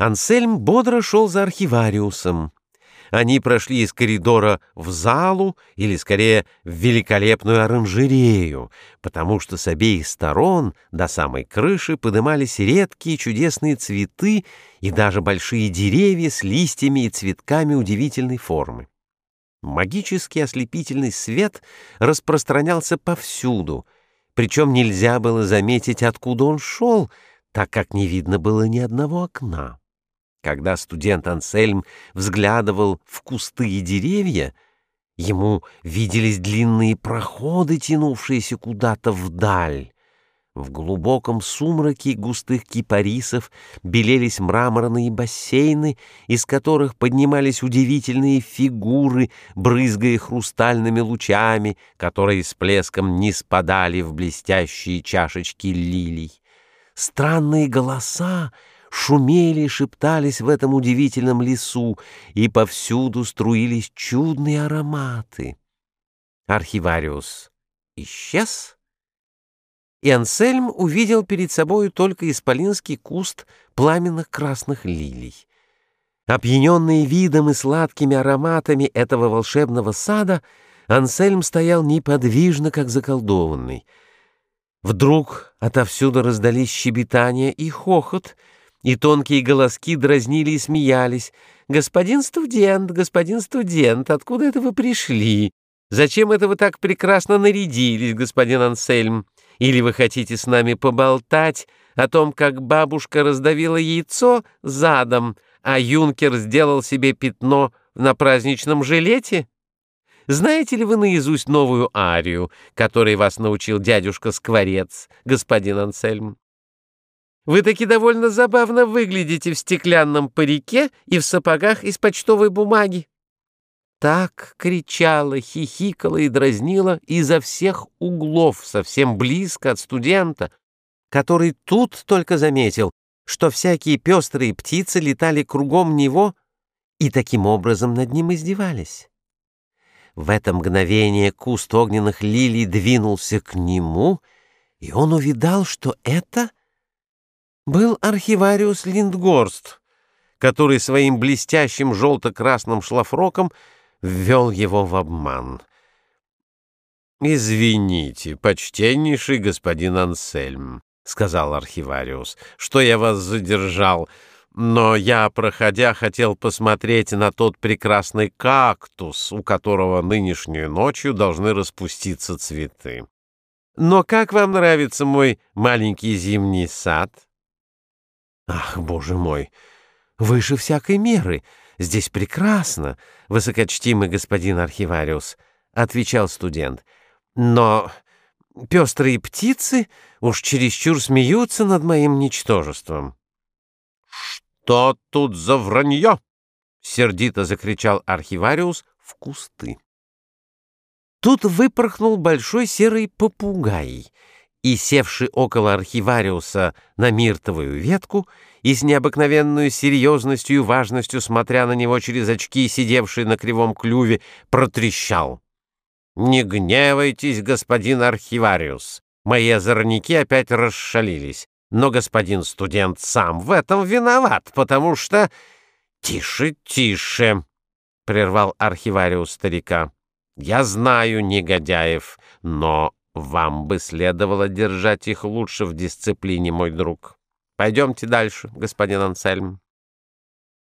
Ансельм бодро шел за архивариусом. Они прошли из коридора в залу, или, скорее, в великолепную оранжерею, потому что с обеих сторон до самой крыши подымались редкие чудесные цветы и даже большие деревья с листьями и цветками удивительной формы. Магический ослепительный свет распространялся повсюду, причем нельзя было заметить, откуда он шел, так как не видно было ни одного окна. Когда студент Ансельм взглядывал в кусты и деревья, ему виделись длинные проходы, тянувшиеся куда-то вдаль. В глубоком сумраке густых кипарисов белелись мраморные бассейны, из которых поднимались удивительные фигуры, брызгая хрустальными лучами, которые с плеском не спадали в блестящие чашечки лилий. Странные голоса шумели и шептались в этом удивительном лесу, и повсюду струились чудные ароматы. Архивариус исчез, и Ансельм увидел перед собою только исполинский куст пламенных красных лилий. Опьяненный видом и сладкими ароматами этого волшебного сада, Ансельм стоял неподвижно, как заколдованный. Вдруг отовсюду раздались щебетания и хохот — и тонкие голоски дразнили и смеялись. «Господин студент, господин студент, откуда это вы пришли? Зачем это вы так прекрасно нарядились, господин Ансельм? Или вы хотите с нами поболтать о том, как бабушка раздавила яйцо задом, а юнкер сделал себе пятно на праздничном жилете?» Знаете ли вы наизусть новую арию, которой вас научил дядюшка Скворец, господин Ансельм? Вы таки довольно забавно выглядите в стеклянном парике и в сапогах из почтовой бумаги. Так кричала, хихикала и дразнила изо всех углов, совсем близко от студента, который тут только заметил, что всякие пестрые птицы летали кругом него и таким образом над ним издевались. В это мгновение куст огненных лилий двинулся к нему, и он увидал, что это — был архивариус Линдгорст, который своим блестящим желто-красным шлафроком ввел его в обман. «Извините, почтеннейший господин Ансельм», — сказал архивариус, — «что я вас задержал, но я, проходя, хотел посмотреть на тот прекрасный кактус, у которого нынешнюю ночью должны распуститься цветы. Но как вам нравится мой маленький зимний сад?» Ах, боже мой, выше всякой меры. Здесь прекрасно, высокочтимый господин архивариус, отвечал студент. Но пестрые птицы уж чересчур смеются над моим ничтожеством. Что тут за вранье? сердито закричал архивариус в кусты. Тут выпорхнул большой серый попугай и, севший около архивариуса на миртовую ветку, и с необыкновенной серьезностью и важностью, смотря на него через очки, сидевшие на кривом клюве, протрещал. «Не гневайтесь, господин архивариус, мои озорники опять расшалились, но господин студент сам в этом виноват, потому что...» «Тише, тише!» — прервал архивариус старика. «Я знаю негодяев, но вам бы следовало держать их лучше в дисциплине, мой друг. Пойдемте дальше, господин Ансельм.